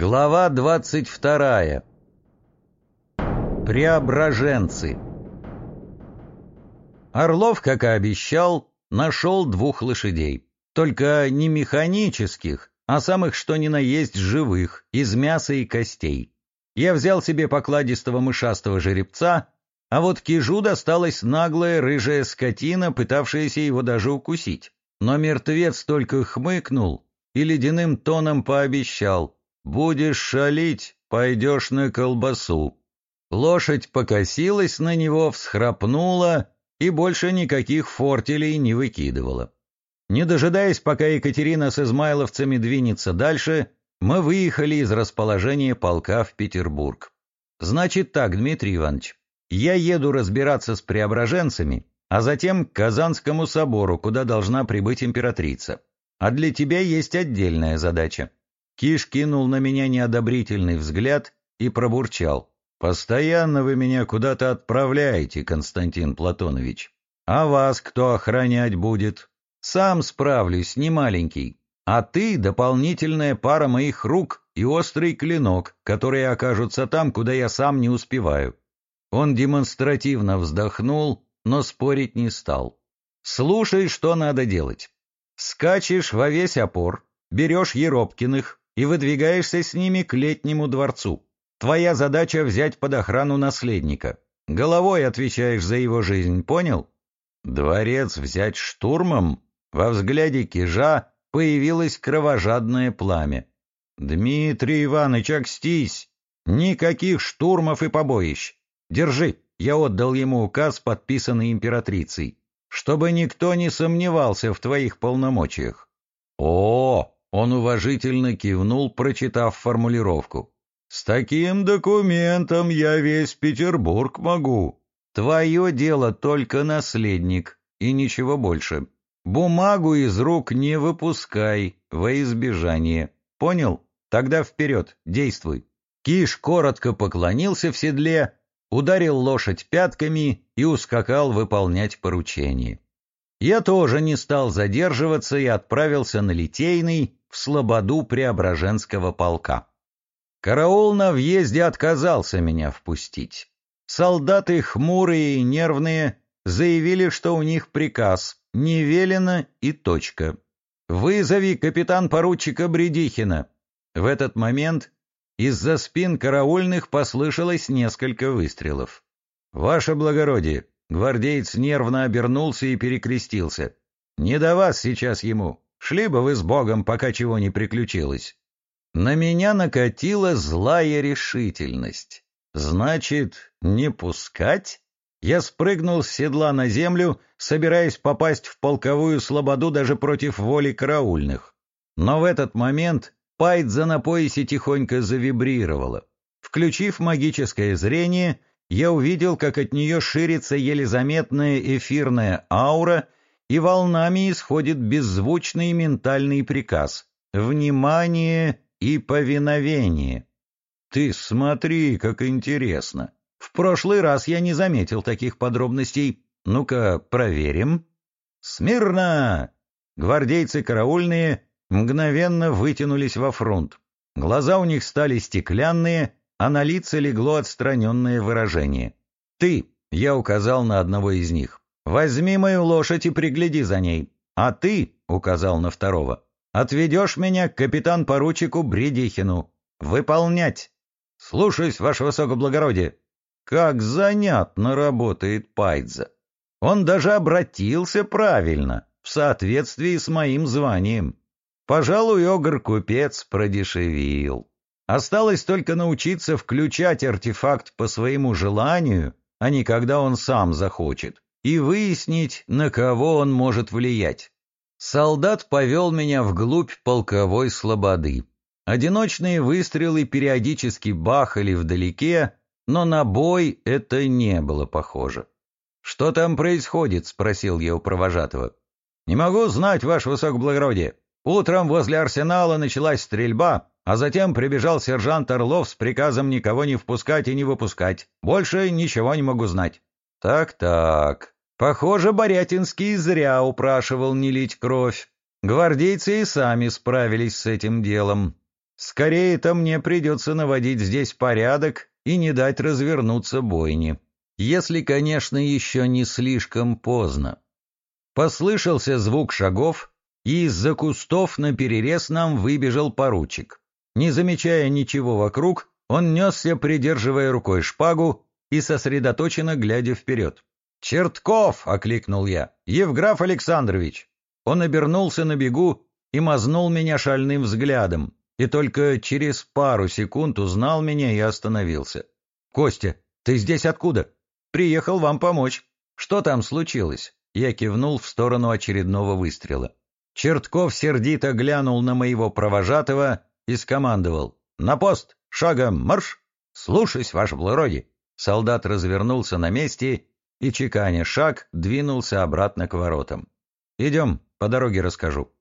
Глава двадцать вторая. Преображенцы. Орлов, как и обещал, нашел двух лошадей. Только не механических, а самых что ни на есть живых, из мяса и костей. Я взял себе покладистого мышастого жеребца, а вот кижу досталась наглая рыжая скотина, пытавшаяся его даже укусить. Но мертвец только хмыкнул и ледяным тоном пообещал — Будешь шалить, пойдешь на колбасу. Лошадь покосилась на него, всхрапнула и больше никаких фортелей не выкидывала. Не дожидаясь, пока Екатерина с измайловцами двинется дальше, мы выехали из расположения полка в Петербург. Значит так, Дмитрий Иванович, я еду разбираться с преображенцами, а затем к Казанскому собору, куда должна прибыть императрица. А для тебя есть отдельная задача. Киш кинул на меня неодобрительный взгляд и пробурчал. «Постоянно вы меня куда-то отправляете, Константин Платонович. А вас кто охранять будет? Сам справлюсь, не маленький. А ты — дополнительная пара моих рук и острый клинок, которые окажутся там, куда я сам не успеваю». Он демонстративно вздохнул, но спорить не стал. «Слушай, что надо делать. Скачешь во весь опор, берешь Еропкиных, и выдвигаешься с ними к летнему дворцу. Твоя задача взять под охрану наследника. Головой отвечаешь за его жизнь, понял? Дворец взять штурмом? Во взгляде кижа появилось кровожадное пламя. «Дмитрий Иванович, окстись! Никаких штурмов и побоищ! Держи!» Я отдал ему указ, подписанный императрицей, чтобы никто не сомневался в твоих полномочиях. «О, он уважительно кивнул, прочитав формулировку. «С таким документом я весь Петербург могу. Твое дело только наследник, и ничего больше. Бумагу из рук не выпускай, во избежание. Понял? Тогда вперед, действуй». Киш коротко поклонился в седле, ударил лошадь пятками и ускакал выполнять поручение. Я тоже не стал задерживаться и отправился на Литейный, в слободу Преображенского полка. Караул на въезде отказался меня впустить. Солдаты хмурые и нервные заявили, что у них приказ «не велено» и точка. «Вызови капитан-поручика Бредихина». В этот момент из-за спин караульных послышалось несколько выстрелов. «Ваше благородие!» Гвардеец нервно обернулся и перекрестился. «Не до вас сейчас ему. Шли бы вы с Богом, пока чего не приключилось. На меня накатила злая решительность. Значит, не пускать? Я спрыгнул с седла на землю, собираясь попасть в полковую слободу даже против воли караульных. Но в этот момент пайдза на поясе тихонько завибрировала. Включив магическое зрение, я увидел, как от нее ширится еле заметная эфирная аура — и волнами исходит беззвучный ментальный приказ «Внимание и повиновение». Ты смотри, как интересно. В прошлый раз я не заметил таких подробностей. Ну-ка, проверим. Смирно! Гвардейцы караульные мгновенно вытянулись во фронт. Глаза у них стали стеклянные, а на лице легло отстраненное выражение. «Ты!» — я указал на одного из них. «Возьми мою лошадь и пригляди за ней. А ты, — указал на второго, — отведешь меня к капитан-поручику Бредихину. Выполнять. Слушаюсь, ваше высокоблагородие». Как занятно работает Пайдза. Он даже обратился правильно, в соответствии с моим званием. Пожалуй, Огр-купец продешевил. Осталось только научиться включать артефакт по своему желанию, а не когда он сам захочет и выяснить, на кого он может влиять. Солдат повел меня вглубь полковой слободы. Одиночные выстрелы периодически бахали вдалеке, но на бой это не было похоже. «Что там происходит?» — спросил я у провожатого. «Не могу знать, ваше высокоблагородие. Утром возле арсенала началась стрельба, а затем прибежал сержант Орлов с приказом никого не впускать и не выпускать. Больше ничего не могу знать». «Так-так. Похоже, Борятинский зря упрашивал не лить кровь. Гвардейцы и сами справились с этим делом. Скорее-то мне придется наводить здесь порядок и не дать развернуться бойне. Если, конечно, еще не слишком поздно. Послышался звук шагов, и из-за кустов на перерез нам выбежал поручик. Не замечая ничего вокруг, он несся, придерживая рукой шпагу и сосредоточенно глядя вперед. «Чертков!» — окликнул я. «Евграф Александрович!» Он обернулся на бегу и мазнул меня шальным взглядом, и только через пару секунд узнал меня и остановился. «Костя, ты здесь откуда?» «Приехал вам помочь. Что там случилось?» Я кивнул в сторону очередного выстрела. Чертков сердито глянул на моего провожатого и скомандовал. «На пост! Шагом марш! Слушаюсь, ваше благородие!» Солдат развернулся на месте и, чеканя шаг, двинулся обратно к воротам. «Идем, по дороге расскажу».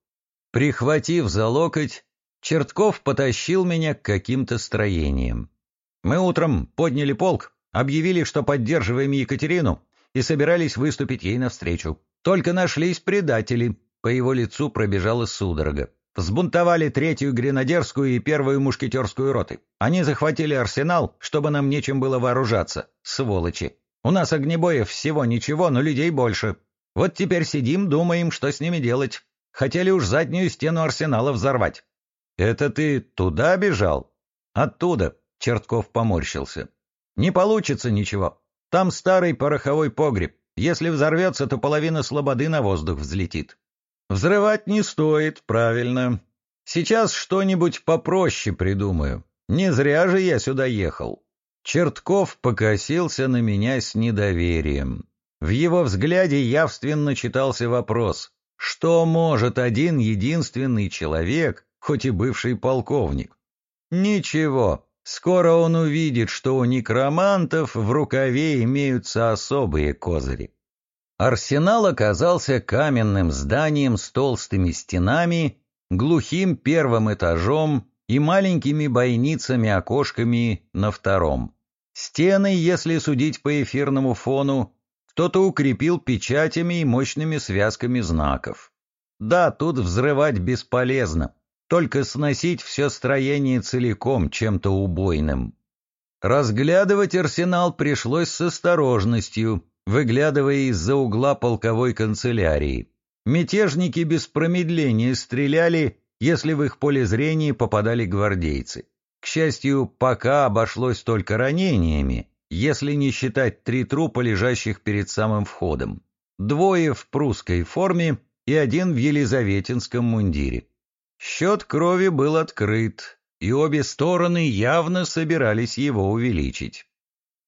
Прихватив за локоть, Чертков потащил меня к каким-то строениям. Мы утром подняли полк, объявили, что поддерживаем Екатерину, и собирались выступить ей навстречу. Только нашлись предатели. По его лицу пробежала судорога. Взбунтовали третью гренадерскую и первую мушкетерскую роты. Они захватили арсенал, чтобы нам нечем было вооружаться. Сволочи. У нас огнебоев всего ничего, но людей больше. Вот теперь сидим, думаем, что с ними делать. Хотели уж заднюю стену арсенала взорвать. «Это ты туда бежал?» «Оттуда», — Чертков поморщился. «Не получится ничего. Там старый пороховой погреб. Если взорвется, то половина слободы на воздух взлетит. Взрывать не стоит, правильно. Сейчас что-нибудь попроще придумаю. Не зря же я сюда ехал». Чертков покосился на меня с недоверием. В его взгляде явственно читался вопрос, что может один единственный человек хоть и бывший полковник. Ничего, скоро он увидит, что у некромантов в рукаве имеются особые козыри. Арсенал оказался каменным зданием с толстыми стенами, глухим первым этажом и маленькими бойницами-окошками на втором. Стены, если судить по эфирному фону, кто-то укрепил печатями и мощными связками знаков. Да, тут взрывать бесполезно только сносить все строение целиком чем-то убойным. Разглядывать арсенал пришлось с осторожностью, выглядывая из-за угла полковой канцелярии. Мятежники без промедления стреляли, если в их поле зрения попадали гвардейцы. К счастью, пока обошлось только ранениями, если не считать три трупа, лежащих перед самым входом. Двое в прусской форме и один в елизаветинском мундире. Счет крови был открыт, и обе стороны явно собирались его увеличить.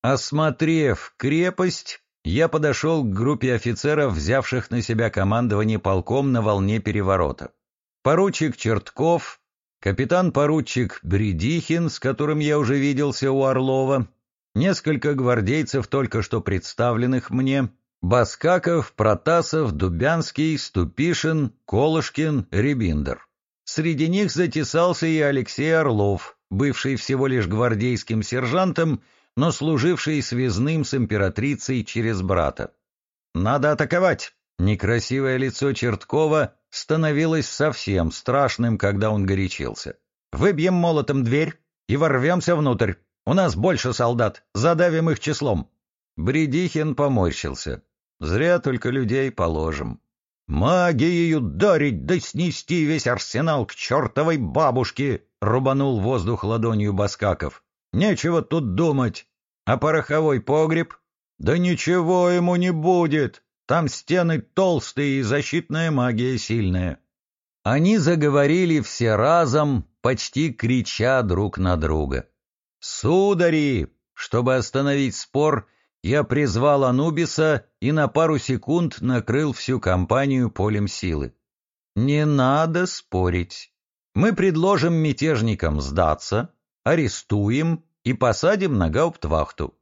Осмотрев крепость, я подошел к группе офицеров, взявших на себя командование полком на волне переворота. Поручик Чертков, капитан-поручик Бредихин, с которым я уже виделся у Орлова, несколько гвардейцев, только что представленных мне, Баскаков, Протасов, Дубянский, Ступишин, Колышкин, Рябиндер. Среди них затесался и Алексей Орлов, бывший всего лишь гвардейским сержантом, но служивший связным с императрицей через брата. «Надо атаковать!» Некрасивое лицо Черткова становилось совсем страшным, когда он горячился. «Выбьем молотом дверь и ворвемся внутрь. У нас больше солдат, задавим их числом». Бредихин поморщился. «Зря только людей положим. «Магией ударить да снести весь арсенал к чертовой бабушке!» — рубанул воздух ладонью Баскаков. «Нечего тут думать. А пороховой погреб? Да ничего ему не будет. Там стены толстые и защитная магия сильная». Они заговорили все разом, почти крича друг на друга. «Судари!» Чтобы остановить спор, я призвал Анубиса и на пару секунд накрыл всю компанию полем силы. Не надо спорить. Мы предложим мятежникам сдаться, арестуем и посадим на гауптвахту.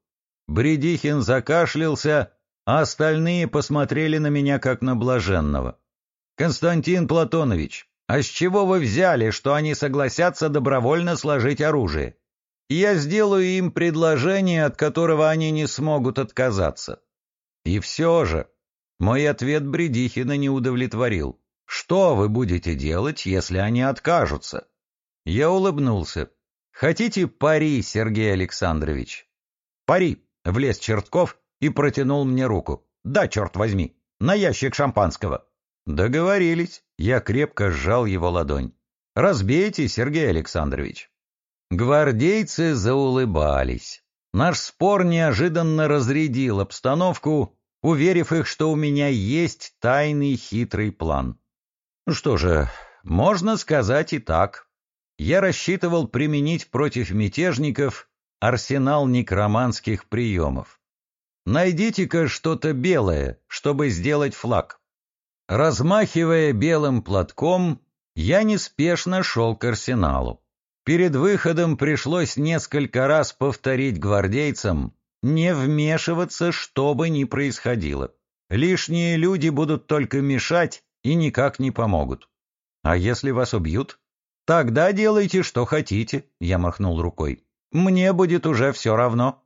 Бредихин закашлялся, а остальные посмотрели на меня как на блаженного. «Константин Платонович, а с чего вы взяли, что они согласятся добровольно сложить оружие? Я сделаю им предложение, от которого они не смогут отказаться. И все же, мой ответ Бредихина не удовлетворил. Что вы будете делать, если они откажутся? Я улыбнулся. «Хотите пари, Сергей Александрович?» «Пари!» — влез Чертков и протянул мне руку. «Да, черт возьми! На ящик шампанского!» «Договорились!» — я крепко сжал его ладонь. «Разбейте, Сергей Александрович!» Гвардейцы заулыбались. Наш спор неожиданно разрядил обстановку, уверив их, что у меня есть тайный хитрый план. Что же, можно сказать и так. Я рассчитывал применить против мятежников арсенал некроманских приемов. Найдите-ка что-то белое, чтобы сделать флаг. Размахивая белым платком, я неспешно шел к арсеналу. Перед выходом пришлось несколько раз повторить гвардейцам не вмешиваться, что бы ни происходило. Лишние люди будут только мешать и никак не помогут. А если вас убьют? Тогда делайте, что хотите, я махнул рукой. Мне будет уже все равно.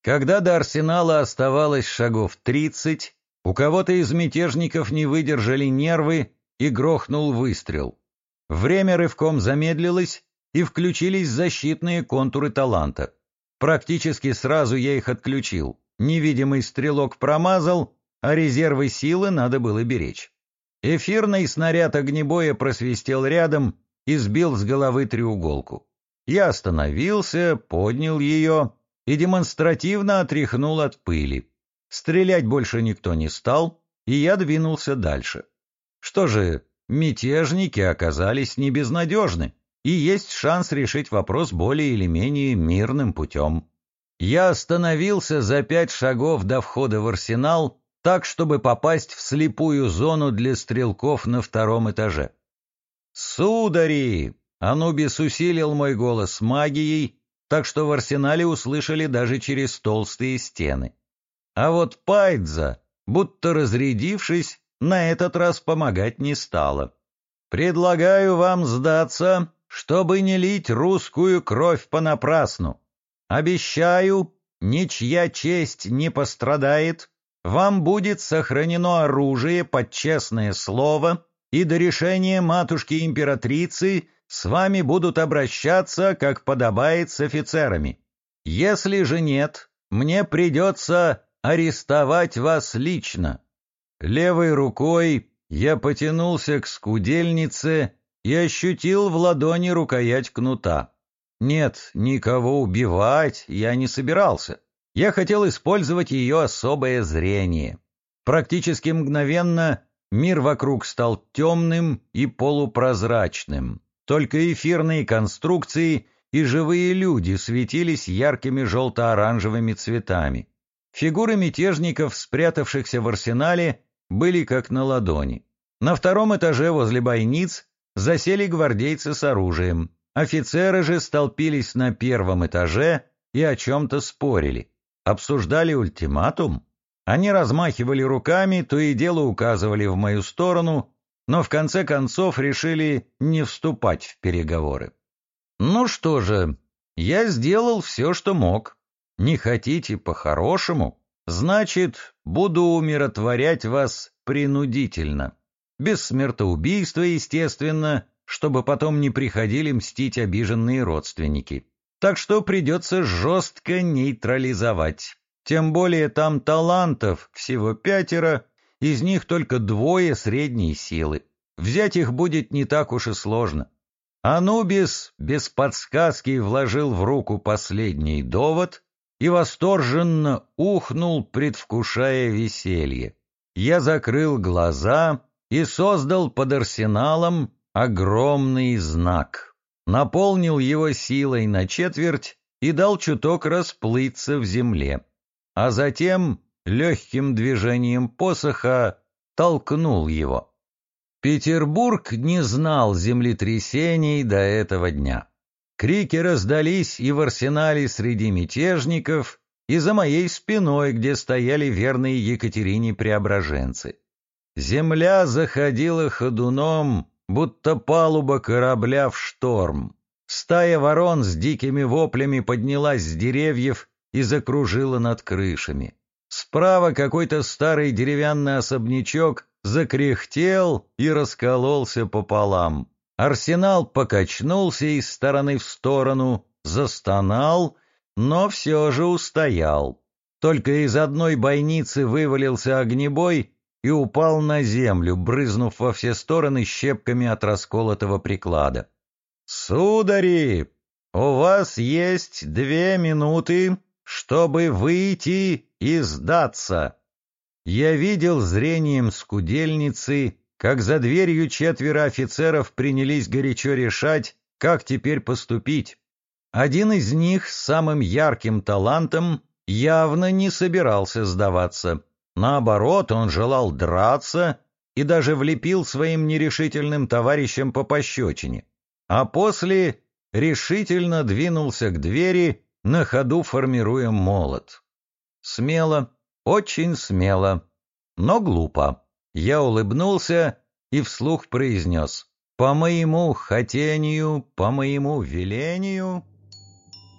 Когда до арсенала оставалось шагов тридцать, у кого-то из мятежников не выдержали нервы и грохнул выстрел. Время рывком замедлилось, и включились защитные контуры таланта. Практически сразу я их отключил. Невидимый стрелок промазал, а резервы силы надо было беречь. Эфирный снаряд огнебоя просвистел рядом и сбил с головы треуголку. Я остановился, поднял ее и демонстративно отряхнул от пыли. Стрелять больше никто не стал, и я двинулся дальше. Что же, мятежники оказались не безнадежны и есть шанс решить вопрос более или менее мирным путем. Я остановился за пять шагов до входа в арсенал, так, чтобы попасть в слепую зону для стрелков на втором этаже. «Судари!» — Анубис усилил мой голос магией, так что в арсенале услышали даже через толстые стены. А вот Пайдза, будто разрядившись, на этот раз помогать не стала. «Предлагаю вам сдаться чтобы не лить русскую кровь понапрасну. Обещаю, ничья честь не пострадает, вам будет сохранено оружие под честное слово, и до решения матушки-императрицы с вами будут обращаться, как подобает с офицерами. Если же нет, мне придется арестовать вас лично. Левой рукой я потянулся к скудельнице и ощутил в ладони рукоять кнута. Нет, никого убивать я не собирался. Я хотел использовать ее особое зрение. Практически мгновенно мир вокруг стал темным и полупрозрачным. Только эфирные конструкции и живые люди светились яркими желто-оранжевыми цветами. Фигуры мятежников, спрятавшихся в арсенале, были как на ладони. На втором этаже возле бойниц засели гвардейцы с оружием. Офицеры же столпились на первом этаже и о чем-то спорили. Обсуждали ультиматум. Они размахивали руками, то и дело указывали в мою сторону, но в конце концов решили не вступать в переговоры. Ну что же, я сделал все, что мог. Не хотите по-хорошему? Значит, буду умиротворять вас принудительно. Без смертоубийства, естественно, чтобы потом не приходили мстить обиженные родственники. Так что придется жестко нейтрализовать. Тем более там талантов всего пятеро, из них только двое средней силы. Взять их будет не так уж и сложно. Анубис без подсказки вложил в руку последний довод и восторженно ухнул, предвкушая веселье. Я закрыл глаза и создал под арсеналом огромный знак, наполнил его силой на четверть и дал чуток расплыться в земле, а затем легким движением посоха толкнул его. Петербург не знал землетрясений до этого дня. Крики раздались и в арсенале среди мятежников, и за моей спиной, где стояли верные Екатерине преображенцы. Земля заходила ходуном, будто палуба корабля в шторм. Стая ворон с дикими воплями поднялась с деревьев и закружила над крышами. Справа какой-то старый деревянный особнячок закряхтел и раскололся пополам. Арсенал покачнулся из стороны в сторону, застонал, но все же устоял. Только из одной бойницы вывалился огнебой и упал на землю, брызнув во все стороны щепками от расколотого приклада. «Судари, у вас есть две минуты, чтобы выйти и сдаться». Я видел зрением скудельницы, как за дверью четверо офицеров принялись горячо решать, как теперь поступить. Один из них с самым ярким талантом явно не собирался сдаваться. Наоборот, он желал драться и даже влепил своим нерешительным товарищам по пощечине. А после решительно двинулся к двери, на ходу формируя молот. Смело, очень смело, но глупо. Я улыбнулся и вслух произнес «По моему хотению, по моему велению...»